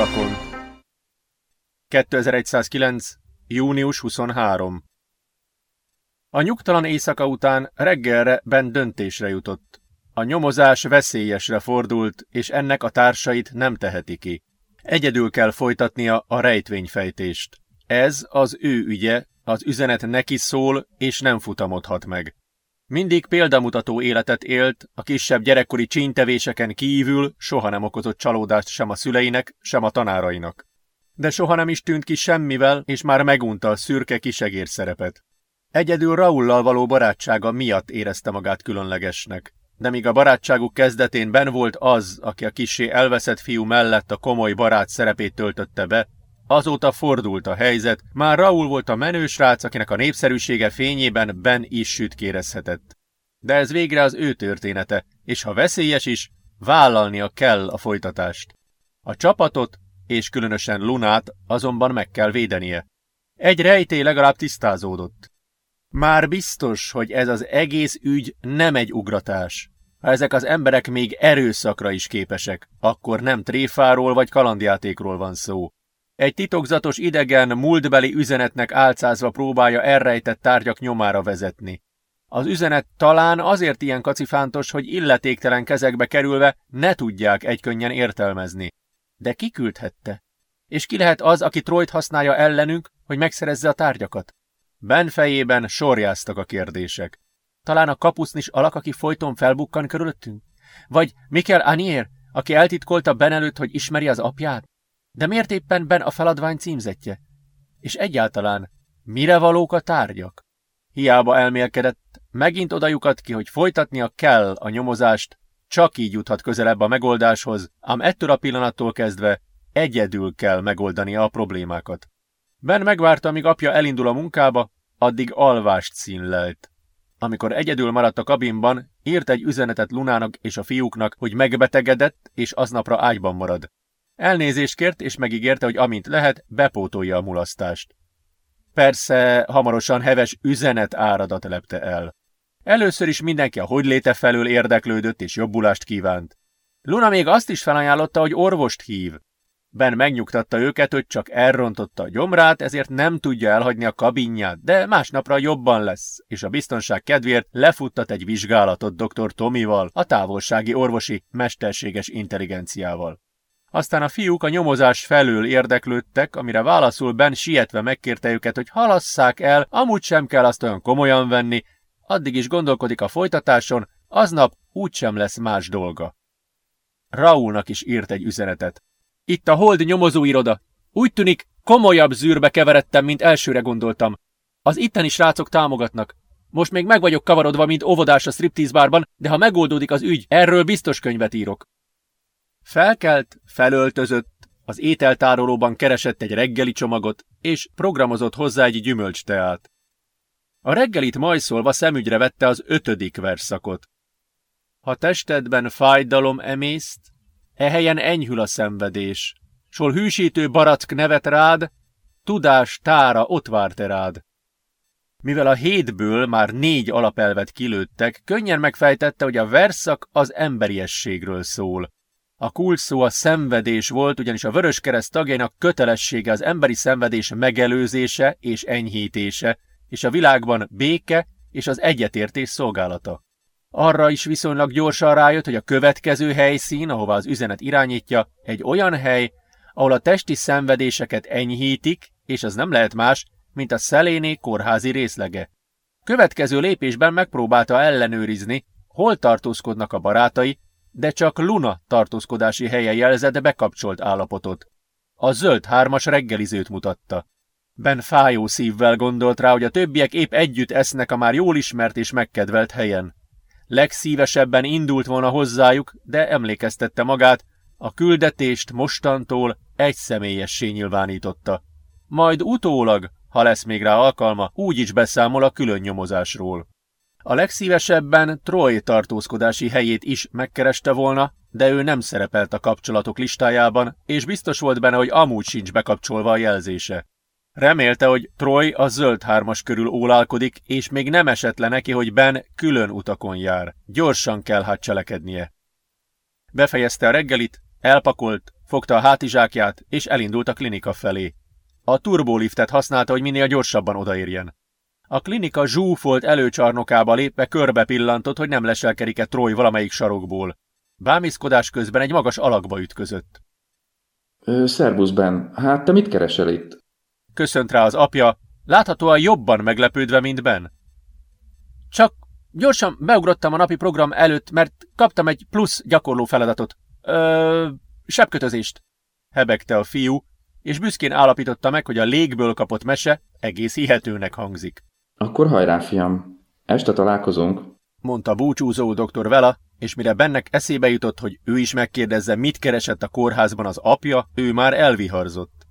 utakon. 2109. június 23. A nyugtalan éjszaka után reggelre Ben döntésre jutott. A nyomozás veszélyesre fordult, és ennek a társait nem teheti ki. Egyedül kell folytatnia a rejtvényfejtést. Ez az ő ügye, az üzenet neki szól, és nem futamodhat meg. Mindig példamutató életet élt, a kisebb gyerekkori csíntevéseken kívül soha nem okozott csalódást sem a szüleinek, sem a tanárainak. De soha nem is tűnt ki semmivel, és már megunta a szürke kisegér szerepet. Egyedül Raullal való barátsága miatt érezte magát különlegesnek. De míg a barátságuk kezdetén ben volt az, aki a kisé elveszett fiú mellett a komoly barát szerepét töltötte be, Azóta fordult a helyzet, már Raúl volt a menősrác, akinek a népszerűsége fényében Ben is sütkérezhetett. De ez végre az ő története, és ha veszélyes is, vállalnia kell a folytatást. A csapatot, és különösen Lunát azonban meg kell védenie. Egy rejtély legalább tisztázódott. Már biztos, hogy ez az egész ügy nem egy ugratás. Ha ezek az emberek még erőszakra is képesek, akkor nem tréfáról vagy kalandjátékról van szó. Egy titokzatos idegen, múltbeli üzenetnek álcázva próbálja elrejtett tárgyak nyomára vezetni. Az üzenet talán azért ilyen kacifántos, hogy illetéktelen kezekbe kerülve ne tudják egykönnyen értelmezni. De ki küldhette? És ki lehet az, aki Trojt használja ellenünk, hogy megszerezze a tárgyakat? Ben fejében sorjáztak a kérdések. Talán a kapusznis alak, aki folyton felbukkan körülöttünk? Vagy Mikel Anier, aki eltitkolta Ben előtt, hogy ismeri az apját? De miért éppen Ben a feladvány címzetje? És egyáltalán, mire valók a tárgyak? Hiába elmélkedett, megint odajukat ki, hogy folytatnia kell a nyomozást, csak így juthat közelebb a megoldáshoz, ám ettől a pillanattól kezdve egyedül kell megoldania a problémákat. Ben megvárta, míg apja elindul a munkába, addig alvást színlelt. Amikor egyedül maradt a kabinban, írt egy üzenetet Lunának és a fiúknak, hogy megbetegedett, és aznapra ágyban marad. Elnézést kért, és megígérte, hogy amint lehet, bepótolja a mulasztást. Persze, hamarosan heves üzenet áradat lepte el. Először is mindenki a hogyléte felől érdeklődött és jobbulást kívánt. Luna még azt is felajánlotta, hogy orvost hív. Ben megnyugtatta őket, hogy csak elrontotta a gyomrát, ezért nem tudja elhagyni a kabinját, de másnapra jobban lesz, és a biztonság kedvéért lefuttat egy vizsgálatot dr. Tomival, a távolsági orvosi mesterséges intelligenciával. Aztán a fiúk a nyomozás felől érdeklődtek, amire válaszul Ben sietve megkérte őket, hogy halasszák el, amúgy sem kell azt olyan komolyan venni, addig is gondolkodik a folytatáson, aznap úgysem lesz más dolga. Raúlnak is írt egy üzenetet. Itt a Hold nyomozóiroda. Úgy tűnik, komolyabb zűrbe keveredtem, mint elsőre gondoltam. Az itteni srácok támogatnak. Most még meg vagyok kavarodva, mint óvodás a striptease bárban, de ha megoldódik az ügy, erről biztos könyvet írok. Felkelt, felöltözött, az ételtárolóban keresett egy reggeli csomagot, és programozott hozzá egy gyümölcsteát. A reggelit majszolva szemügyre vette az ötödik verszakot. Ha testedben fájdalom emészt, ehelyen enyhül a szenvedés, sol hűsítő barack nevet rád, tudás tára ott várt rád. Mivel a hétből már négy alapelvet kilőttek, könnyen megfejtette, hogy a verszak az emberiességről szól. A kulcs szó a szenvedés volt, ugyanis a Vöröskereszt tagjainak kötelessége az emberi szenvedés megelőzése és enyhítése, és a világban béke és az egyetértés szolgálata. Arra is viszonylag gyorsan rájött, hogy a következő helyszín, ahová az üzenet irányítja, egy olyan hely, ahol a testi szenvedéseket enyhítik, és az nem lehet más, mint a szeléné kórházi részlege. Következő lépésben megpróbálta ellenőrizni, hol tartózkodnak a barátai, de csak Luna tartózkodási helye jelzett bekapcsolt állapotot. A zöld hármas reggelizőt mutatta. Ben fájó szívvel gondolt rá, hogy a többiek épp együtt esznek a már jól ismert és megkedvelt helyen. Legszívesebben indult volna hozzájuk, de emlékeztette magát, a küldetést mostantól egy személyessé nyilvánította. Majd utólag, ha lesz még rá alkalma, úgy is beszámol a külön nyomozásról. A legszívesebben Troy tartózkodási helyét is megkereste volna, de ő nem szerepelt a kapcsolatok listájában, és biztos volt benne, hogy amúgy sincs bekapcsolva a jelzése. Remélte, hogy Troy a zöld hármas körül ólálkodik, és még nem esett le neki, hogy Ben külön utakon jár. Gyorsan kell hát cselekednie. Befejezte a reggelit, elpakolt, Fogta a hátizsákját, és elindult a klinika felé. A turboliftet használta, hogy minél gyorsabban odaérjen. A klinika zsúfolt előcsarnokába lépve körbe pillantott, hogy nem leselkedik-e Troy valamelyik sarokból. Bámészkodás közben egy magas alakba ütközött. Ö, szervusz, Ben. Hát te mit keresel itt? Köszönt rá az apja, láthatóan jobban meglepődve, mint Ben. Csak gyorsan beugrottam a napi program előtt, mert kaptam egy plusz gyakorló feladatot. Ö, sebkötözést. Hebegte a fiú, és büszkén állapította meg, hogy a légből kapott mese egész hihetőnek hangzik. Akkor hajrá, fiam. Este találkozunk. Mondta búcsúzó doktor Vela, és mire bennek eszébe jutott, hogy ő is megkérdezze, mit keresett a kórházban az apja, ő már elviharzott.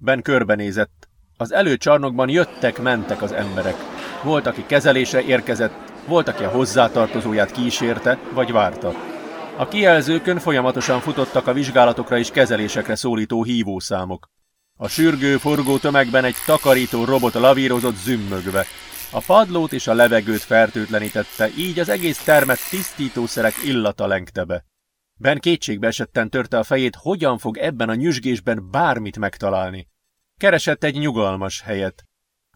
Ben körbenézett. Az előcsarnokban jöttek-mentek az emberek. Volt, aki kezelésre érkezett, volt, aki a hozzátartozóját kísérte, vagy várta. A kijelzőkön folyamatosan futottak a vizsgálatokra és kezelésekre szólító hívószámok. A sürgő, forgó tömegben egy takarító robot lavírozott zümmögve. A padlót és a levegőt fertőtlenítette, így az egész termet tisztítószerek illata lengte be. Ben kétségbe esetten törte a fejét, hogyan fog ebben a nyüzsgésben bármit megtalálni. Keresett egy nyugalmas helyet.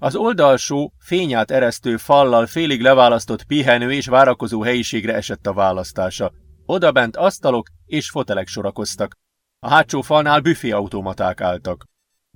Az oldalsó, fényát eresztő fallal félig leválasztott pihenő és várakozó helyiségre esett a választása. Odabent asztalok és fotelek sorakoztak. A hátsó falnál büféautomaták álltak.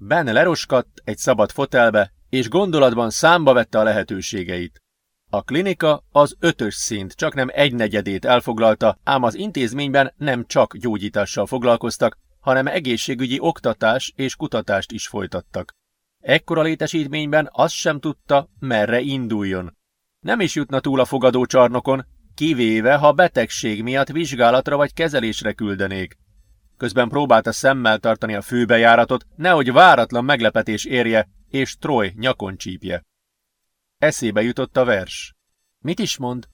Ben leroskadt egy szabad fotelbe, és gondolatban számba vette a lehetőségeit. A klinika az ötös szint csak nem egynegyedét elfoglalta, ám az intézményben nem csak gyógyítással foglalkoztak, hanem egészségügyi oktatás és kutatást is folytattak. Ekkora létesítményben azt sem tudta, merre induljon. Nem is jutna túl a fogadócsarnokon, kivéve, ha betegség miatt vizsgálatra vagy kezelésre küldenék. Közben próbálta szemmel tartani a főbejáratot, nehogy váratlan meglepetés érje, és Troy nyakon csípje. Eszébe jutott a vers. Mit is mond?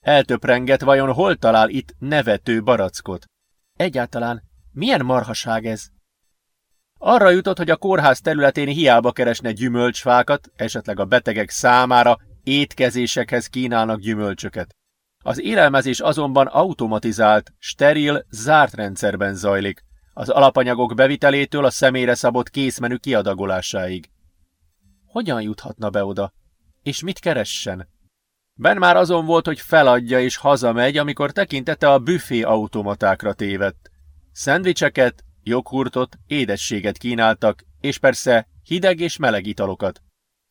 Eltöprengett vajon hol talál itt nevető barackot? Egyáltalán milyen marhaság ez? Arra jutott, hogy a kórház területén hiába keresne gyümölcsfákat, esetleg a betegek számára étkezésekhez kínálnak gyümölcsöket. Az élelmezés azonban automatizált, steril, zárt rendszerben zajlik, az alapanyagok bevitelétől a személyre szabott készmenü kiadagolásáig. Hogyan juthatna be oda? És mit keressen? Ben már azon volt, hogy feladja és hazamegy, amikor tekintete a büfé automatákra tévedt. Szendvicseket, joghurtot, édességet kínáltak, és persze hideg és meleg italokat.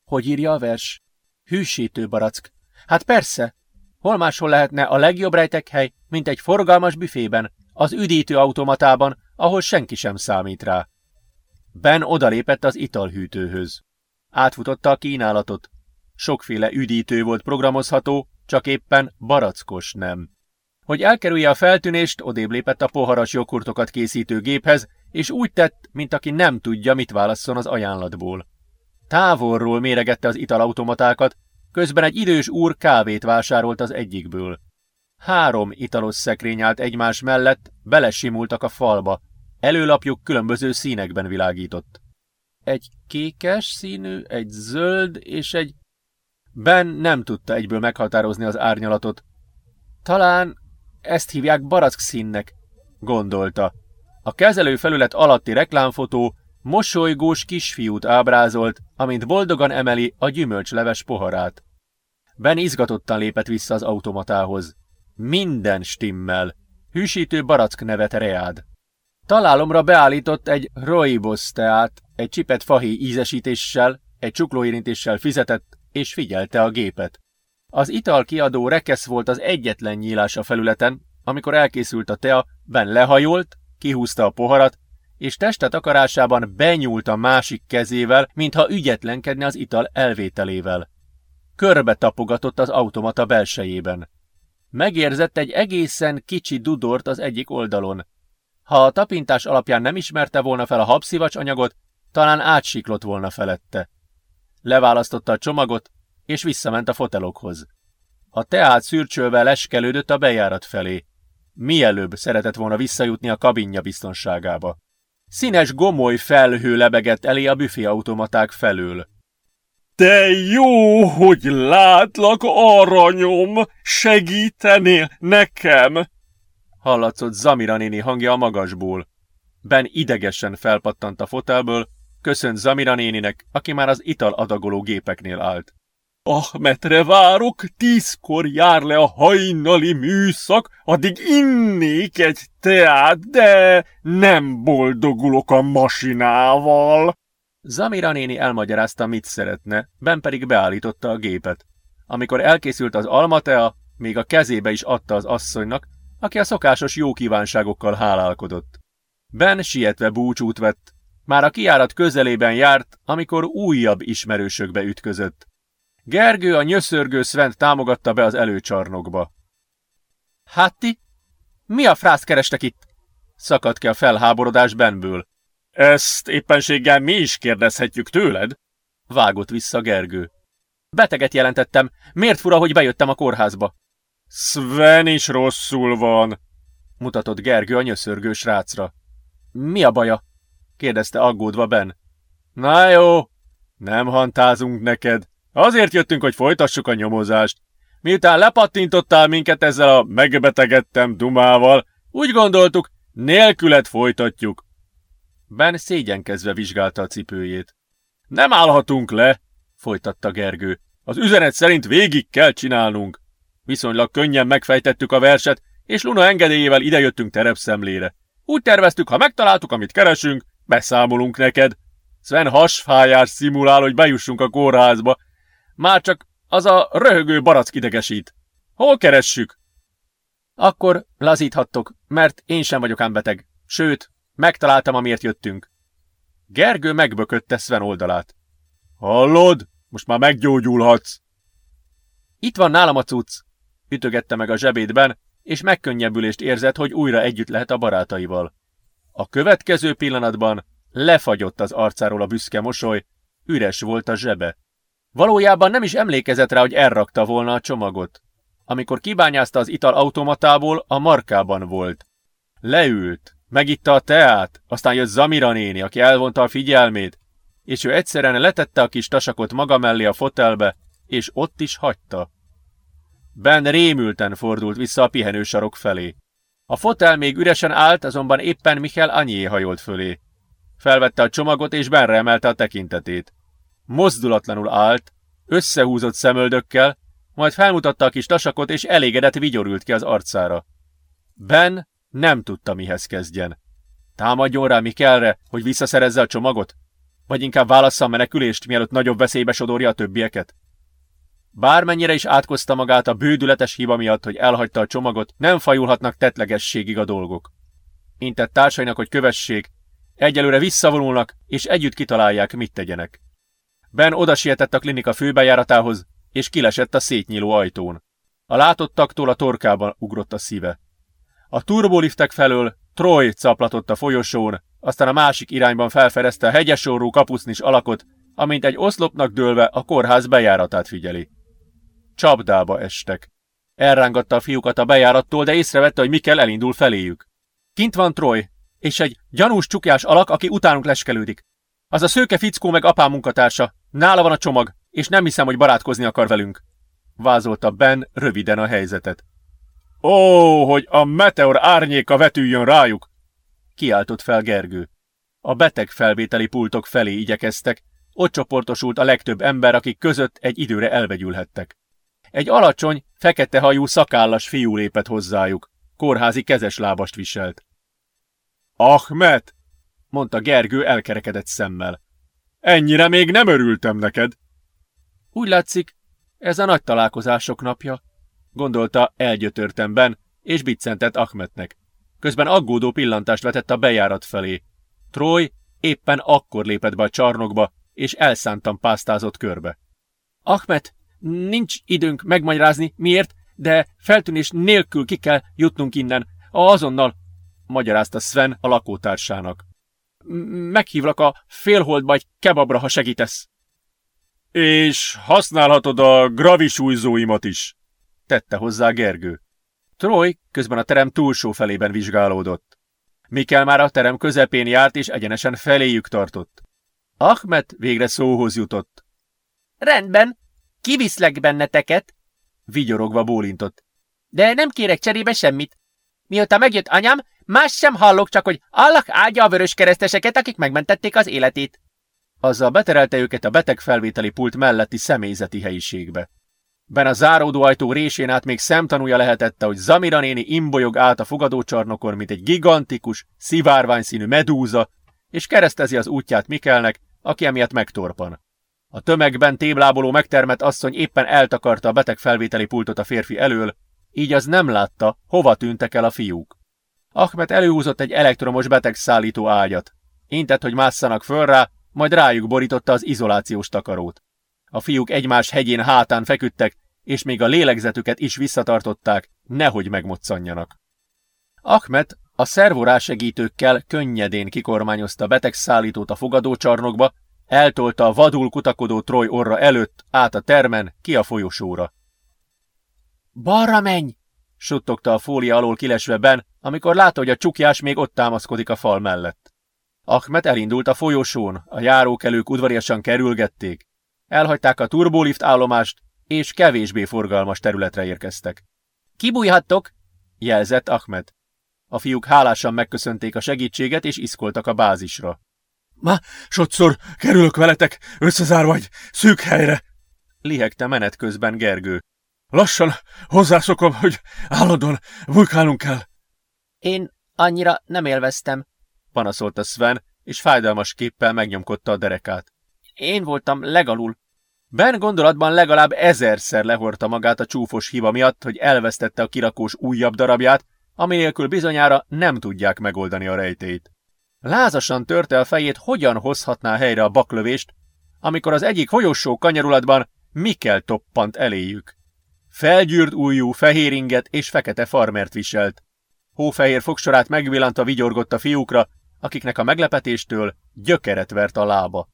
Hogy írja a vers? Hűsítő barack. Hát persze, Hol máshol lehetne a legjobb rejtekhely, mint egy forgalmas büfében, az üdítő automatában, ahol senki sem számít rá. Ben odalépett az italhűtőhöz. Átfutotta a kínálatot. Sokféle üdítő volt programozható, csak éppen barackos nem. Hogy elkerülje a feltűnést, odébb lépett a poharas joghurtokat készítő géphez, és úgy tett, mint aki nem tudja, mit válasszon az ajánlatból. Távolról méregette az italautomatákat, Közben egy idős úr kávét vásárolt az egyikből. Három italos szekrény állt egymás mellett, belesimultak a falba. Előlapjuk különböző színekben világított. Egy kékes színű, egy zöld és egy... Ben nem tudta egyből meghatározni az árnyalatot. Talán ezt hívják barack színnek, gondolta. A kezelő felület alatti reklámfotó mosolygós kisfiút ábrázolt, amint boldogan emeli a gyümölcsleves poharát. Ben izgatottan lépett vissza az automatához. Minden stimmel. Hűsítő barack nevet reád. Találomra beállított egy roibos teát, egy csipet fahi ízesítéssel, egy csuklóérintéssel fizetett, és figyelte a gépet. Az ital kiadó rekesz volt az egyetlen nyílás a felületen, amikor elkészült a tea, Ben lehajolt, kihúzta a poharat, és testet akarásában benyúlt a másik kezével, mintha ügyetlenkedne az ital elvételével. Körbe tapogatott az automata belsejében. Megérzett egy egészen kicsi dudort az egyik oldalon. Ha a tapintás alapján nem ismerte volna fel a habszivacs anyagot, talán átsiklott volna felette. Leválasztotta a csomagot, és visszament a fotelokhoz. A teát szürcsölve leskelődött a bejárat felé. Mielőbb szeretett volna visszajutni a kabinja biztonságába. Színes gomoly felhő lebegett elé a büféautomaták felől. Te jó, hogy látlak, aranyom! Segítenél nekem? Hallatszott Zamira néni hangja a magasból. Ben idegesen felpattant a fotelből, köszönt Zamira néninek, aki már az ital adagoló gépeknél állt. Ahmetre várok, tízkor jár le a hajnali műszak, addig innék egy teát, de nem boldogulok a masinával. Zamira néni elmagyarázta, mit szeretne, Ben pedig beállította a gépet. Amikor elkészült az almatea, még a kezébe is adta az asszonynak, aki a szokásos jó kívánságokkal hálálkodott. Ben sietve búcsút vett. Már a kiárat közelében járt, amikor újabb ismerősökbe ütközött. Gergő a nyöszörgő Svent támogatta be az előcsarnokba. Hát ti? Mi a frász kerestek itt? Szakadt ki a felháborodás Benből. Ezt éppenséggel mi is kérdezhetjük tőled? Vágott vissza Gergő. Beteget jelentettem. Miért fura, hogy bejöttem a kórházba? Sven is rosszul van, mutatott Gergő a nyöszörgő srácra. Mi a baja? kérdezte aggódva Ben. Na jó, nem hantázunk neked. Azért jöttünk, hogy folytassuk a nyomozást. Miután lepattintottál minket ezzel a megbetegedtem dumával, úgy gondoltuk, nélkület folytatjuk. Ben szégyenkezve vizsgálta a cipőjét. Nem állhatunk le, folytatta Gergő. Az üzenet szerint végig kell csinálnunk. Viszonylag könnyen megfejtettük a verset, és Luna engedélyével idejöttünk terepszemlére. Úgy terveztük, ha megtaláltuk, amit keresünk, beszámolunk neked. Sven hasfájás szimulál, hogy bejussunk a kórházba. Már csak az a röhögő barack idegesít. Hol keressük? Akkor lazíthattok, mert én sem vagyok ám beteg. Sőt, megtaláltam, amiért jöttünk. Gergő megbökötte Sven oldalát. Hallod? Most már meggyógyulhatsz. Itt van nálam a cucc, ütögette meg a zsebétben, és megkönnyebbülést érzett, hogy újra együtt lehet a barátaival. A következő pillanatban lefagyott az arcáról a büszke mosoly, üres volt a zsebe. Valójában nem is emlékezett rá, hogy elrakta volna a csomagot. Amikor kibányázta az ital automatából, a markában volt. Leült, megitta a teát, aztán jött Zamira néni, aki elvonta a figyelmét, és ő egyszerűen letette a kis tasakot maga mellé a fotelbe, és ott is hagyta. Ben rémülten fordult vissza a pihenősarok felé. A fotel még üresen állt, azonban éppen Michael Anyé hajolt fölé. Felvette a csomagot, és Benre emelte a tekintetét. Mozdulatlanul állt, összehúzott szemöldökkel, majd felmutatta a kis tasakot, és elégedett vigyorült ki az arcára. Ben nem tudta, mihez kezdjen. Támadjon rá Mikelre, hogy visszaszerezze a csomagot? Vagy inkább válassza a menekülést, mielőtt nagyobb veszélybe sodorja a többieket? Bármennyire is átkozta magát a bődületes hiba miatt, hogy elhagyta a csomagot, nem fajulhatnak tetlegességig a dolgok. Intett társainak, hogy kövessék, egyelőre visszavonulnak, és együtt kitalálják, mit tegyenek. Ben oda sietett a klinika főbejáratához, és kilesett a szétnyíló ajtón. A látottaktól a torkában ugrott a szíve. A turboliftek felől Troy caplatott a folyosón, aztán a másik irányban felfedezte a hegyesorú kapusznis alakot, amint egy oszlopnak dőlve a kórház bejáratát figyeli. Csapdába estek. Elrángatta a fiúkat a bejárattól, de észrevette, hogy Mikkel elindul feléjük. Kint van Troy, és egy gyanús csukjás alak, aki utánunk leskelődik. Az a szőke fickó meg apám munkatársa. Nála van a csomag, és nem hiszem, hogy barátkozni akar velünk. Vázolta Ben röviden a helyzetet. Ó, hogy a meteor árnyéka vetüljön rájuk! Kiáltott fel Gergő. A beteg felvételi pultok felé igyekeztek, ott csoportosult a legtöbb ember, akik között egy időre elvegyülhettek. Egy alacsony, fekete hajú szakállas fiú lépett hozzájuk. Kórházi kezes lábast viselt. Ahmet! mondta Gergő elkerekedett szemmel. Ennyire még nem örültem neked. Úgy látszik, ez a nagy találkozások napja, gondolta elgyötörtemben, és biccentett Ahmetnek. Közben aggódó pillantást vetett a bejárat felé. Troy éppen akkor lépett be a csarnokba, és elszántan pásztázott körbe. Ahmet, nincs időnk megmagyarázni, miért, de feltűnés nélkül ki kell jutnunk innen, azonnal, magyarázta Sven a lakótársának. Meghívlak a félholdba egy kebabra, ha segítesz. És használhatod a gravisújzóimat is, tette hozzá Gergő. Troy közben a terem túlsó felében vizsgálódott. Mikel már a terem közepén járt és egyenesen feléjük tartott. Ahmed végre szóhoz jutott. Rendben, kiviszlek benneteket, vigyorogva bólintott. De nem kérek cserébe semmit. Mióta megjött anyám, Más sem hallok, csak hogy Allah áldja a vörös kereszteseket, akik megmentették az életét. Azzal beterelte őket a betegfelvételi pult melletti személyzeti helyiségbe. Ben a záródó ajtó résén át még szemtanúja lehetette, hogy Zamira néni imbolyog át a fogadócsarnokon, mint egy gigantikus, szivárványszínű medúza, és keresztezi az útját Mikelnek, aki emiatt megtorpan. A tömegben tébláboló megtermett asszony éppen eltakarta a beteg felvételi pultot a férfi elől, így az nem látta, hova tűntek el a fiúk. Ahmet előhúzott egy elektromos betegszállító ágyat. Intett, hogy másszanak föl rá, majd rájuk borította az izolációs takarót. A fiúk egymás hegyén hátán feküdtek, és még a lélegzetüket is visszatartották, nehogy megmoccanjanak. Ahmet a szervorásegítőkkel könnyedén kikormányozta betegszállítót a fogadócsarnokba, eltolta a vadul kutakodó Troy orra előtt, át a termen, ki a folyosóra. Balra menj! suttogta a fólia alól kilesve Ben, amikor látta, hogy a csukjás még ott támaszkodik a fal mellett. Ahmet elindult a folyosón, a járókelők udvariasan kerülgették. Elhagyták a turbolift állomást, és kevésbé forgalmas területre érkeztek. Kibújhattok, jelzett Ahmed. A fiúk hálásan megköszönték a segítséget, és iszkoltak a bázisra. Ma sokszor kerülök veletek összezárva egy szűk helyre, lihegte menet közben Gergő. Lassan hozzászokom, hogy állandóan vulkálnunk kell. Én annyira nem élveztem, panaszolta Sven, és fájdalmas képpel megnyomkodta a derekát. Én voltam legalul. Ben gondolatban legalább ezerszer lehorta magát a csúfos hiba miatt, hogy elvesztette a kirakós újabb darabját, ami nélkül bizonyára nem tudják megoldani a rejtét. Lázasan törte a fejét, hogyan hozhatná helyre a baklövést, amikor az egyik folyosó kanyarulatban Mikkel toppant eléjük. Felgyűrt ujjú, fehér inget és fekete farmert viselt. Hófehér fogsorát megvillantva vigyorgott a fiúkra, akiknek a meglepetéstől gyökeret vert a lába.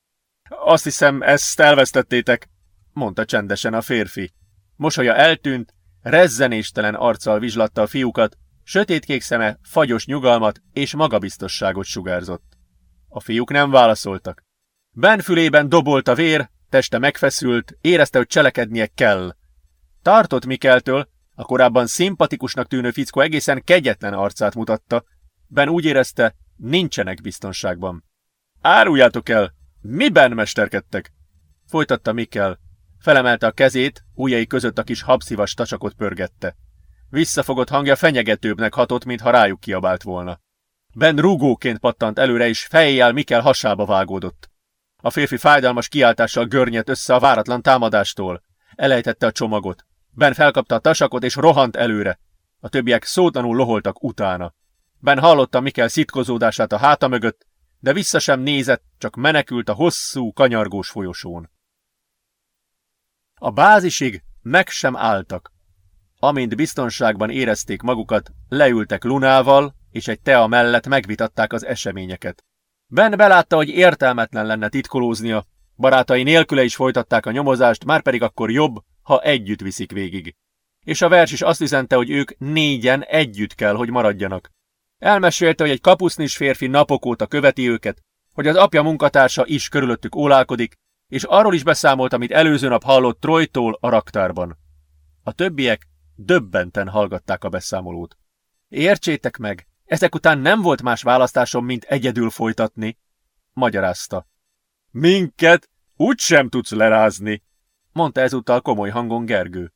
Azt hiszem, ezt elvesztettétek, mondta csendesen a férfi. Mosolya eltűnt, rezzenéstelen arccal vizslatta a fiúkat, sötétkék szeme fagyos nyugalmat és magabiztosságot sugárzott. A fiúk nem válaszoltak. Ben fülében dobolt a vér, teste megfeszült, érezte, hogy cselekednie kell. Tartott Mikeltől, a korábban szimpatikusnak tűnő fickó egészen kegyetlen arcát mutatta. Ben úgy érezte, nincsenek biztonságban. Áruljátok el, miben mesterkedtek? Folytatta Mikkel. Felemelte a kezét, ujjai között a kis habszivas tacsakot pörgette. Visszafogott hangja fenyegetőbbnek hatott, mintha rájuk kiabált volna. Ben rúgóként pattant előre, és fejjel Mikkel hasába vágódott. A férfi fájdalmas kiáltással görnyett össze a váratlan támadástól. Elejtette a csomagot. Ben felkapta a tasakot, és rohant előre. A többiek szótlanul loholtak utána. Ben hallotta Mikkel szitkozódását a háta mögött, de vissza sem nézett, csak menekült a hosszú, kanyargós folyosón. A bázisig meg sem álltak. Amint biztonságban érezték magukat, leültek Lunával, és egy tea mellett megvitatták az eseményeket. Ben belátta, hogy értelmetlen lenne titkolóznia, barátai nélküle is folytatták a nyomozást, már pedig akkor jobb, ha együtt viszik végig. És a vers is azt üzente, hogy ők négyen együtt kell, hogy maradjanak. Elmesélte, hogy egy kapusznis férfi napok óta követi őket, hogy az apja munkatársa is körülöttük ólálkodik, és arról is beszámolt, amit előző nap hallott Trojtól a raktárban. A többiek döbbenten hallgatták a beszámolót. Értsétek meg, ezek után nem volt más választásom, mint egyedül folytatni, magyarázta. Minket úgy sem tudsz lerázni, mondta ezúttal komoly hangon Gergő.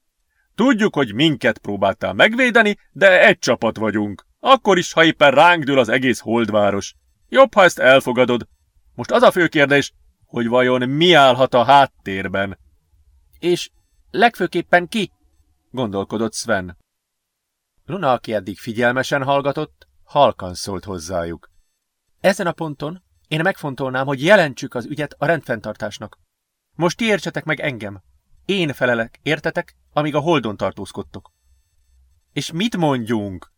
Tudjuk, hogy minket próbáltál megvédeni, de egy csapat vagyunk. Akkor is, ha éppen ránk dől az egész holdváros. Jobb, ha ezt elfogadod. Most az a fő kérdés, hogy vajon mi állhat a háttérben. És legfőképpen ki? gondolkodott Sven. Luna, aki eddig figyelmesen hallgatott, halkan szólt hozzájuk. Ezen a ponton én megfontolnám, hogy jelentsük az ügyet a rendfenntartásnak. Most ti értsetek meg engem. Én felelek, értetek, amíg a holdon tartózkodtok. És mit mondjunk?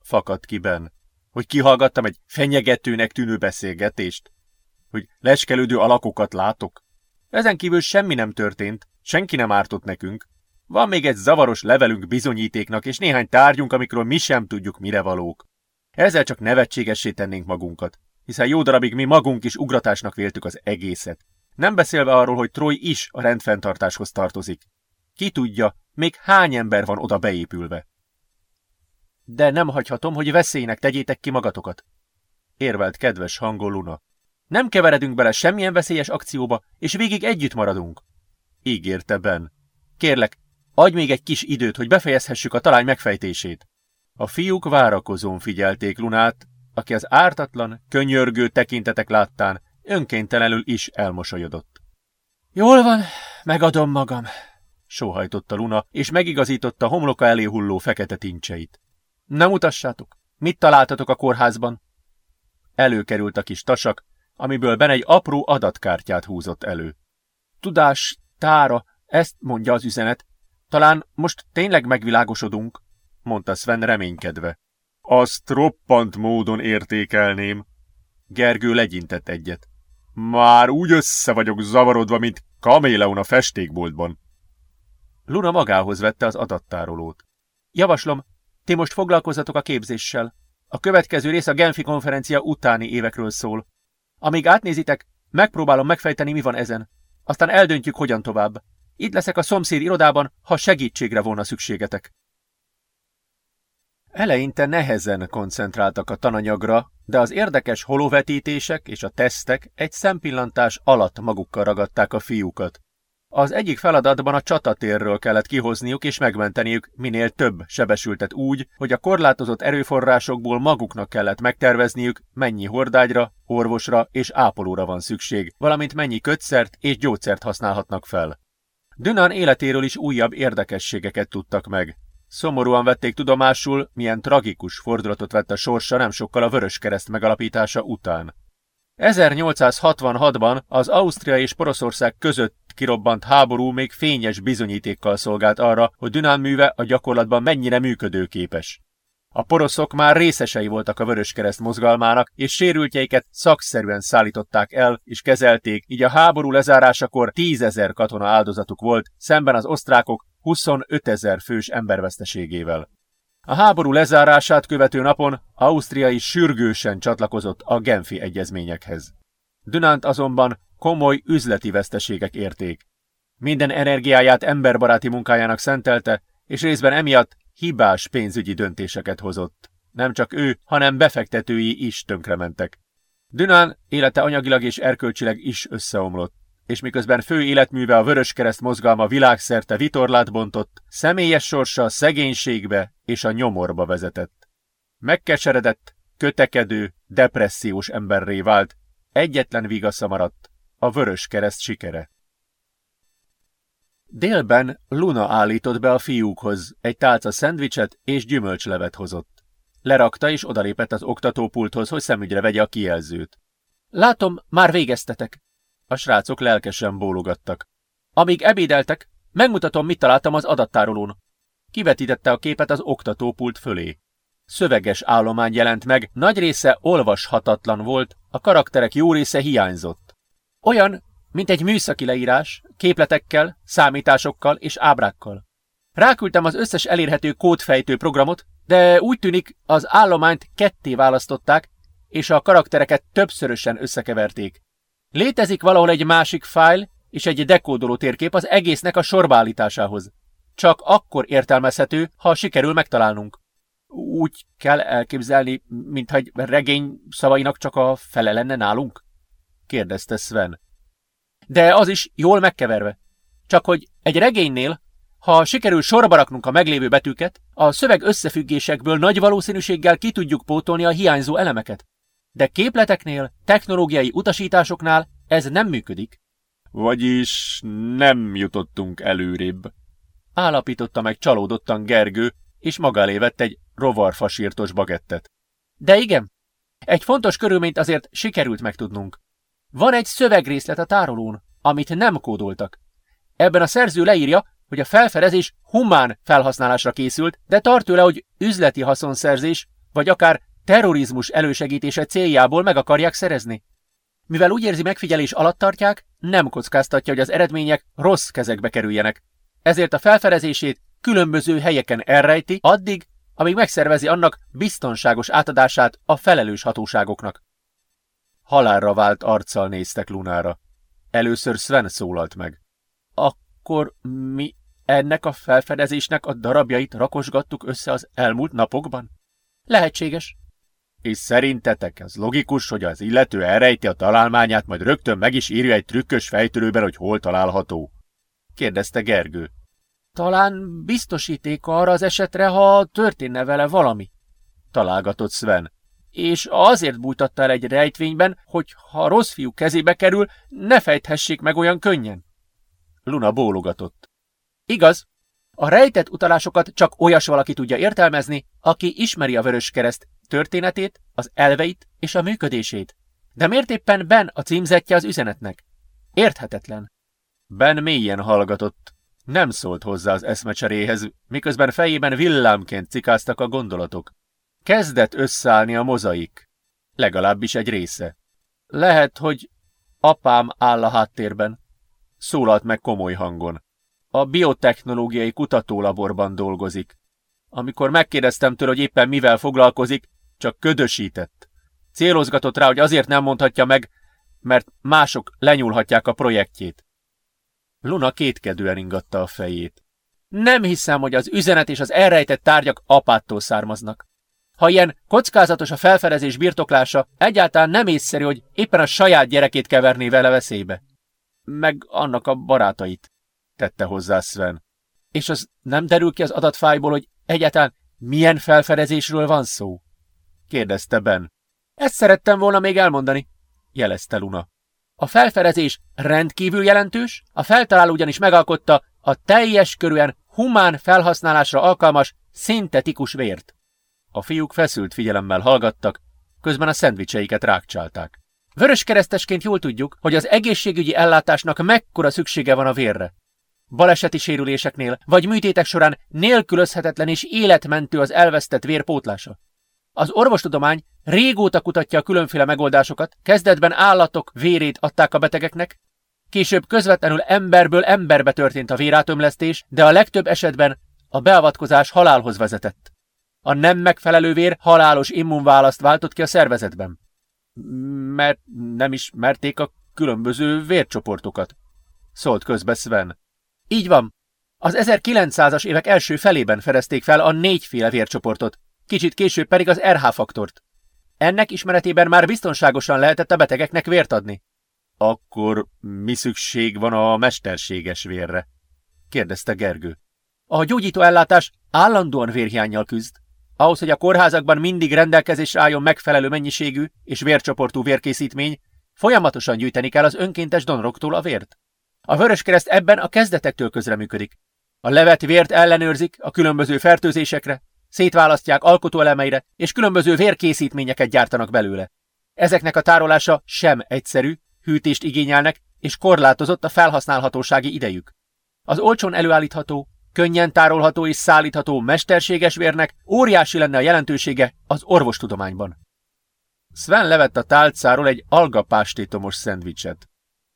Fakadt ki Ben. Hogy kihallgattam egy fenyegetőnek tűnő beszélgetést? Hogy leskelődő alakokat látok? Ezen kívül semmi nem történt, senki nem ártott nekünk. Van még egy zavaros levelünk bizonyítéknak, és néhány tárgyunk, amikről mi sem tudjuk, mire valók. Ezzel csak nevetségessé tennénk magunkat, hiszen jó darabig mi magunk is ugratásnak véltük az egészet. Nem beszélve arról, hogy Troy is a rendfenntartáshoz tartozik. Ki tudja, még hány ember van oda beépülve. de nem hagyhatom, hogy veszélynek tegyétek ki magatokat. Érvelt kedves hangol Luna. Nem keveredünk bele semmilyen veszélyes akcióba, és végig együtt maradunk. Ígérte Ben. Kérlek, adj még egy kis időt, hogy befejezhessük a talány megfejtését. A fiúk várakozón figyelték Lunát, aki az ártatlan, könyörgő tekintetek láttán önkéntelenül is elmosolyodott. Jól van, megadom magam, sóhajtotta Luna, és megigazította homloka elé hulló fekete tincseit. Nem mutassátok, mit találtatok a kórházban? Előkerült a kis tasak, amiből Ben egy apró adatkártyát húzott elő. Tudás, tára, ezt mondja az üzenet. Talán most tényleg megvilágosodunk, mondta Sven reménykedve. Azt roppant módon értékelném. Gergő legyintett egyet. Már úgy össze vagyok zavarodva, mint kaméleon a festékboltban. Luna magához vette az adattárolót. Javaslom, ti most foglalkozzatok a képzéssel. A következő rész a Genfi konferencia utáni évekről szól. Amíg átnézitek, megpróbálom megfejteni, mi van ezen. Aztán eldöntjük, hogyan tovább. Itt leszek a szomszéd irodában, ha segítségre volna szükségetek. Eleinte nehezen koncentráltak a tananyagra, de az érdekes holovetítések és a tesztek egy szempillantás alatt magukkal ragadták a fiúkat. Az egyik feladatban a csatatérről kellett kihozniuk és megmenteniük minél több sebesültet úgy, hogy a korlátozott erőforrásokból maguknak kellett megtervezniük, mennyi hordágyra, orvosra és ápolóra van szükség, valamint mennyi kötszert és gyógyszert használhatnak fel. Dünán életéről is újabb érdekességeket tudtak meg. Szomorúan vették tudomásul, milyen tragikus fordulatot vett a sorsa nem sokkal a Vörös Kereszt megalapítása után. 1866-ban az Ausztria és Poroszország között kirobbant háború még fényes bizonyítékkal szolgált arra, hogy Dünán műve a gyakorlatban mennyire működőképes. A poroszok már részesei voltak a Vöröskereszt mozgalmának, és sérültjeiket szakszerűen szállították el és kezelték, így a háború lezárásakor tízezer katona áldozatuk volt, szemben az osztrákok 25 ezer fős emberveszteségével. A háború lezárását követő napon Ausztria is sürgősen csatlakozott a Genfi egyezményekhez. Dünánt azonban komoly üzleti veszteségek érték. Minden energiáját emberbaráti munkájának szentelte, és részben emiatt hibás pénzügyi döntéseket hozott. Nem csak ő, hanem befektetői is tönkrementek. Dünán élete anyagilag és erkölcsileg is összeomlott és miközben fő életműve a Vöröskereszt mozgalma világszerte vitorlát bontott, személyes sorsa szegénységbe és a nyomorba vezetett. Megkeseredett, kötekedő, depressziós emberré vált, egyetlen vigasza maradt, a Vöröskereszt sikere. Délben Luna állított be a fiúkhoz, egy tálca szendvicset és gyümölcslevet hozott. Lerakta és odalépett az oktatópulthoz, hogy szemügyre vegye a kijelzőt. Látom, már végeztetek, a srácok lelkesen bólogattak. Amíg ebédeltek, megmutatom, mit találtam az adattárolón. Kivetítette a képet az oktatópult fölé. Szöveges állomány jelent meg, nagy része olvashatatlan volt, a karakterek jó része hiányzott. Olyan, mint egy műszaki leírás, képletekkel, számításokkal és ábrákkal. Ráküldtem az összes elérhető kódfejtő programot, de úgy tűnik, az állományt ketté választották, és a karaktereket többszörösen összekeverték. Létezik valahol egy másik fájl és egy dekódoló térkép az egésznek a sorbaállításához. Csak akkor értelmezhető, ha sikerül megtalálnunk. Úgy kell elképzelni, mintha egy regény szavainak csak a fele lenne nálunk? kérdezte Sven. De az is jól megkeverve. Csak hogy egy regénynél, ha sikerül sorba raknunk a meglévő betűket, a szöveg összefüggésekből nagy valószínűséggel ki tudjuk pótolni a hiányzó elemeket. De képleteknél, technológiai utasításoknál ez nem működik. Vagyis nem jutottunk előrébb. Állapította meg csalódottan Gergő, és maga elé vett egy rovarfasírtos bagettet. De igen, egy fontos körülményt azért sikerült megtudnunk. Van egy szövegrészlet a tárolón, amit nem kódoltak. Ebben a szerző leírja, hogy a felfedezés humán felhasználásra készült, de tart tőle, hogy üzleti haszonszerzés, vagy akár terrorizmus elősegítése céljából meg akarják szerezni. Mivel úgy érzi megfigyelés alatt tartják, nem kockáztatja, hogy az eredmények rossz kezekbe kerüljenek. Ezért a felfedezését különböző helyeken elrejti, addig, amíg megszervezi annak biztonságos átadását a felelős hatóságoknak. Halálra vált arccal néztek Lunára. Először Sven szólalt meg. Akkor mi ennek a felfedezésnek a darabjait rakosgattuk össze az elmúlt napokban? Lehetséges. És szerintetek ez logikus, hogy az illető elrejti a találmányát, majd rögtön meg is írja egy trükkös fejtörőben, hogy hol található? kérdezte Gergő. Talán biztosíték arra az esetre, ha történne vele valami, találgatott Sven. És azért bújtatta el egy rejtvényben, hogy ha rossz fiú kezébe kerül, ne fejthessék meg olyan könnyen. Luna bólogatott. Igaz, a rejtett utalásokat csak olyas valaki tudja értelmezni, aki ismeri a vörös kereszt történetét, az elveit és a működését. De miért éppen Ben a címzetje az üzenetnek? Érthetetlen. Ben mélyen hallgatott. Nem szólt hozzá az eszmecseréhez, miközben fejében villámként cikáztak a gondolatok. Kezdett összeállni a mozaik. Legalábbis egy része. Lehet, hogy apám áll a háttérben. Szólalt meg komoly hangon. A biotechnológiai kutatólaborban dolgozik. Amikor megkérdeztem tőle, hogy éppen mivel foglalkozik, csak ködösített. Célozgatott rá, hogy azért nem mondhatja meg, mert mások lenyúlhatják a projektjét. Luna kétkedően ingatta a fejét. Nem hiszem, hogy az üzenet és az elrejtett tárgyak apától származnak. Ha ilyen kockázatos a felfedezés birtoklása, egyáltalán nem észszerű, hogy éppen a saját gyerekét keverné vele veszélybe. Meg annak a barátait, tette hozzá Sven. És az nem derül ki az adatfájból, hogy egyáltalán milyen felfedezésről van szó? Kérdezte Ben. Ezt szerettem volna még elmondani, jelezte Luna. A felfedezés rendkívül jelentős, a feltaláló ugyanis megalkotta a teljes körűen humán felhasználásra alkalmas szintetikus vért. A fiúk feszült figyelemmel hallgattak, közben a szendvicseiket rákcsálták. Vöröskeresztesként jól tudjuk, hogy az egészségügyi ellátásnak mekkora szüksége van a vérre. Baleseti sérüléseknél vagy műtétek során nélkülözhetetlen és életmentő az elvesztett vér pótlása. Az orvostudomány régóta kutatja a különféle megoldásokat, kezdetben állatok vérét adták a betegeknek, később közvetlenül emberből emberbe történt a vérátömlesztés, de a legtöbb esetben a beavatkozás halálhoz vezetett. A nem megfelelő vér halálos immunválaszt váltott ki a szervezetben. Mert nem ismerték a különböző vércsoportokat. Szólt közbe Sven. Így van. Az 1900-as évek első felében fedezték fel a négyféle vércsoportot, kicsit később pedig az RH faktort. Ennek ismeretében már biztonságosan lehetett a betegeknek vért adni. Akkor mi szükség van a mesterséges vérre? kérdezte Gergő. A gyógyító ellátás állandóan vérhiányjal küzd. Ahhoz, hogy a kórházakban mindig rendelkezésre álljon megfelelő mennyiségű és vércsoportú vérkészítmény, folyamatosan gyűjteni kell az önkéntes donoroktól a vért. A Vöröskereszt ebben a kezdetektől közreműködik. A levet vért ellenőrzik a különböző fertőzésekre, szétválasztják alkotóelemeire, és különböző vérkészítményeket gyártanak belőle. Ezeknek a tárolása sem egyszerű, hűtést igényelnek, és korlátozott a felhasználhatósági idejük. Az olcsón előállítható, könnyen tárolható és szállítható mesterséges vérnek óriási lenne a jelentősége az orvostudományban. Sven levett a tálcáról egy algapástétomos szendvicset.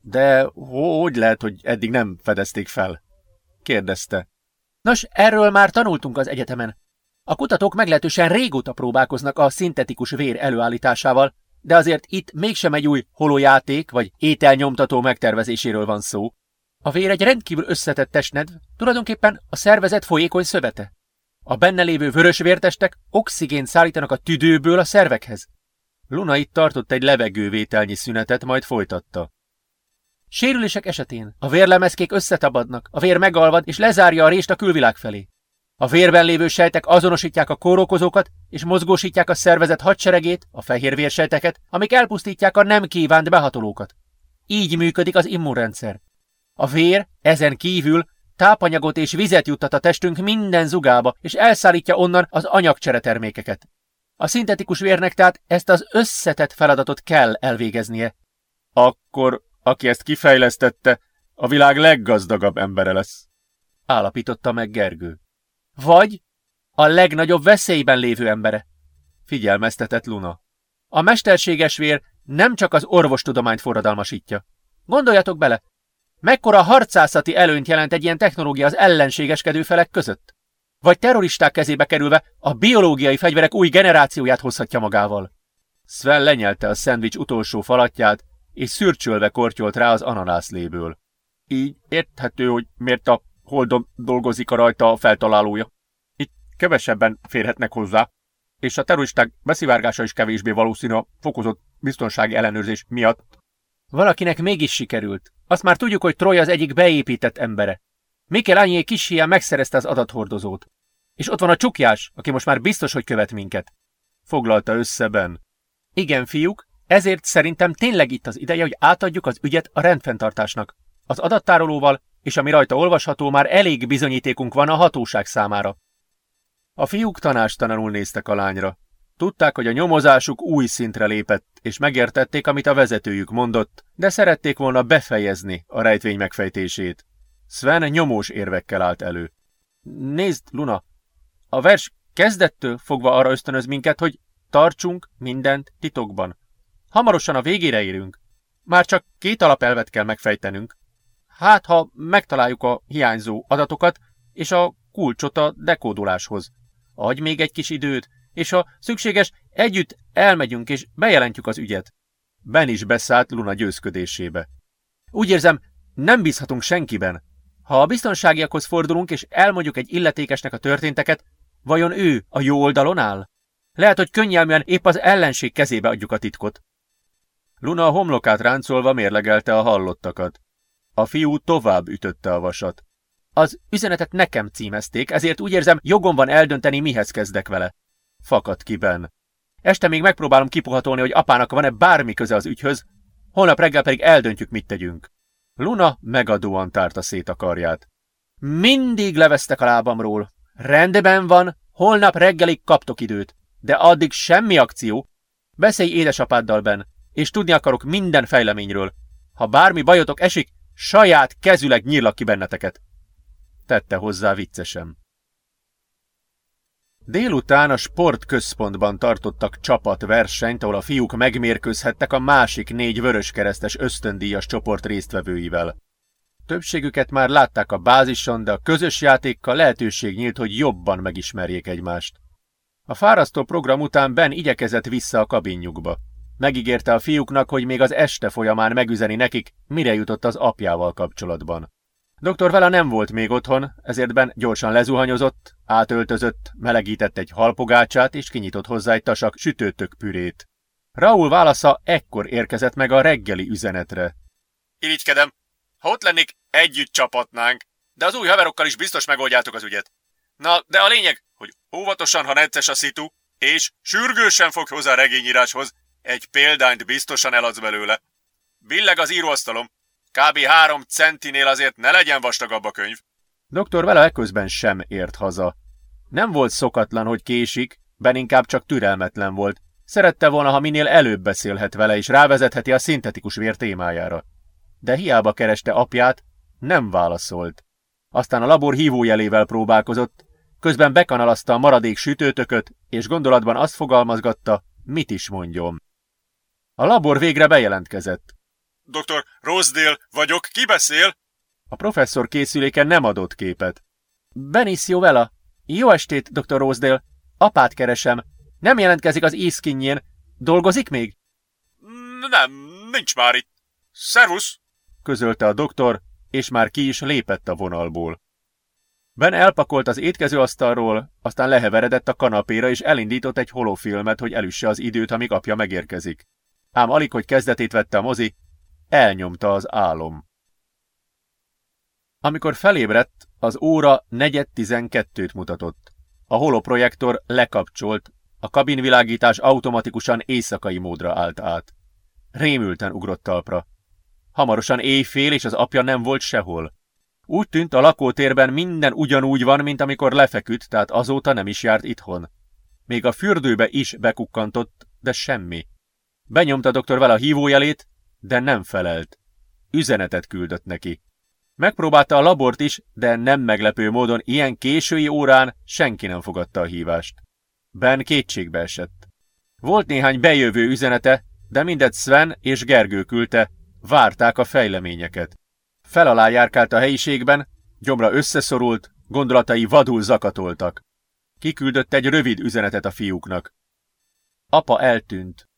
De hogy lehet, hogy eddig nem fedezték fel? kérdezte. Nos, erről már tanultunk az egyetemen. A kutatók meglehetősen régóta próbálkoznak a szintetikus vér előállításával, de azért itt mégsem egy új holojáték vagy ételnyomtató megtervezéséről van szó. A vér egy rendkívül összetett testnedv, tulajdonképpen a szervezet folyékony szövete. A benne lévő vörös vértestek oxigént szállítanak a tüdőből a szervekhez. Luna itt tartott egy levegővételnyi szünetet, majd folytatta. Sérülések esetén a vérlemezkék összetabadnak, a vér megalvad és lezárja a rést a külvilág felé. A vérben lévő sejtek azonosítják a kórokozókat, és mozgósítják a szervezet hadseregét, a fehér vérsejteket, amik elpusztítják a nem kívánt behatolókat. Így működik az immunrendszer. A vér ezen kívül tápanyagot és vizet juttat a testünk minden zugába, és elszállítja onnan az anyagcsere termékeket. A szintetikus vérnek tehát ezt az összetett feladatot kell elvégeznie. Akkor, aki ezt kifejlesztette, a világ leggazdagabb embere lesz. Állapította meg Gergő. Vagy a legnagyobb veszélyben lévő embere, figyelmeztetett Luna. A mesterséges vér nem csak az orvostudományt forradalmasítja. Gondoljatok bele, mekkora harcászati előnyt jelent egy ilyen technológia az ellenségeskedő felek között? Vagy terroristák kezébe kerülve a biológiai fegyverek új generációját hozhatja magával. Sven lenyelte a szendvics utolsó falatját, és szürcsölve kortyolt rá az ananászléből. Így érthető, hogy miért a Holdon dolgozik a rajta a feltalálója. Itt kevesebben férhetnek hozzá. és a terroristák beszivárgása is kevésbé valószínű a fokozott biztonsági ellenőrzés miatt. Valakinek mégis sikerült. Azt már tudjuk, hogy Troy az egyik beépített embere. Mikkel Ányé kis hián megszerezte az adathordozót. És ott van a csukjás, aki most már biztos, hogy követ minket. Foglalta össze Ben. Igen, fiúk, ezért szerintem tényleg itt az ideje, hogy átadjuk az ügyet a rendfenntartásnak. Az adattárolóval, és ami rajta olvasható, már elég bizonyítékunk van a hatóság számára. A fiúk tanástalanul néztek a lányra. Tudták, hogy a nyomozásuk új szintre lépett, és megértették, amit a vezetőjük mondott, de szerették volna befejezni a rejtvény megfejtését. Sven nyomós érvekkel állt elő. Nézd, Luna, a vers kezdettől fogva arra ösztönöz minket, hogy tartsunk mindent titokban. Hamarosan a végére érünk. Már csak két alapelvet kell megfejtenünk. Hát, ha megtaláljuk a hiányzó adatokat és a kulcsot a dekódoláshoz. Adj még egy kis időt, és ha szükséges, együtt elmegyünk és bejelentjük az ügyet. Ben is beszállt Luna győzködésébe. Úgy érzem, nem bízhatunk senkiben. Ha a biztonságiakhoz fordulunk és elmondjuk egy illetékesnek a történteket, vajon ő a jó oldalon áll? Lehet, hogy könnyelműen épp az ellenség kezébe adjuk a titkot. Luna a homlokát ráncolva mérlegelte a hallottakat. A fiú tovább ütötte a vasat. Az üzenetet nekem címezték, ezért úgy érzem, jogom van eldönteni, mihez kezdek vele. Fakadt ki Ben. Este még megpróbálom kipuhatolni, hogy apának van-e bármi köze az ügyhöz, holnap reggel pedig eldöntjük, mit tegyünk. Luna megadóan tárta szét a karját. Mindig levesztek a lábamról. Rendben van, holnap reggelig kaptok időt. De addig semmi akció. Beszélj édesapáddal, Ben, és tudni akarok minden fejleményről. Ha bármi bajotok esik, saját kezüleg nyírlak ki benneteket. Tette hozzá viccesen. Délután a sportközpontban tartottak csapatversenyt, ahol a fiúk megmérkőzhettek a másik négy vöröskeresztes ösztöndíjas csoport résztvevőivel. Többségüket már látták a bázison, de a közös játékkal lehetőség nyílt, hogy jobban megismerjék egymást. A fárasztó program után Ben igyekezett vissza a kabinjukba. Megígérte a fiúknak, hogy még az este folyamán megüzeni nekik, mire jutott az apjával kapcsolatban. Dr. Vela nem volt még otthon, ezért Ben gyorsan lezuhanyozott, átöltözött, melegített egy halpogácsát és kinyitott hozzá egy tasak sütőtök pürét. Raúl válasza ekkor érkezett meg a reggeli üzenetre. Irigykedem, ha ott lennék, együtt csapatnánk, de az új haverokkal is biztos megoldjátok az ügyet. Na, de a lényeg, hogy óvatosan, ha necces a szitu, és sürgősen fog hozzá a regényíráshoz, egy példányt biztosan eladsz belőle. Billeg az íróasztalom, Kb. három centinél azért ne legyen vastagabb a könyv. Dr. Vela ekközben sem ért haza. Nem volt szokatlan, hogy késik, Ben inkább csak türelmetlen volt. Szerette volna, ha minél előbb beszélhet vele, és rávezetheti a szintetikus vér témájára. De hiába kereste apját, nem válaszolt. Aztán a labor hívójelével próbálkozott, közben bekanalazta a maradék sütőtököt, és gondolatban azt fogalmazgatta, mit is mondjon. A labor végre bejelentkezett. Dr. Rosedale vagyok, ki beszél? A professzor készüléke nem adott képet. Benicio Vela. Jó estét, Dr. Rosedale. Apát keresem. Nem jelentkezik az észkinjén. Dolgozik még? Nem, nincs már itt. Szervusz! közölte a doktor, és már ki is lépett a vonalból. Ben elpakolt az étkezőasztalról, aztán leheveredett a kanapéra, és elindított egy holofilmet, hogy elüsse az időt, amíg apja megérkezik. Ám alig, hogy kezdetét vette a mozi, elnyomta az álom. Amikor felébredt, az óra negyed tizenkettőt mutatott. A holoprojektor lekapcsolt, a kabinvilágítás automatikusan éjszakai módra állt át. Rémülten ugrott talpra. Hamarosan éjfél, és az apja nem volt sehol. Úgy tűnt, a lakótérben minden ugyanúgy van, mint amikor lefeküdt, tehát azóta nem is járt itthon. Még a fürdőbe is bekukkantott, de semmi. Benyomta dr. Vele a hívójelét, de nem felelt. Üzenetet küldött neki. Megpróbálta a labort is, de nem meglepő módon ilyen késői órán senki nem fogadta a hívást. Ben kétségbe esett. Volt néhány bejövő üzenete, de mindet Sven és Gergő küldte, várták a fejleményeket. Fel alá járkált a helyiségben, gyomra összeszorult, gondolatai vadul zakatoltak. Kiküldött egy rövid üzenetet a fiúknak. Apa eltűnt.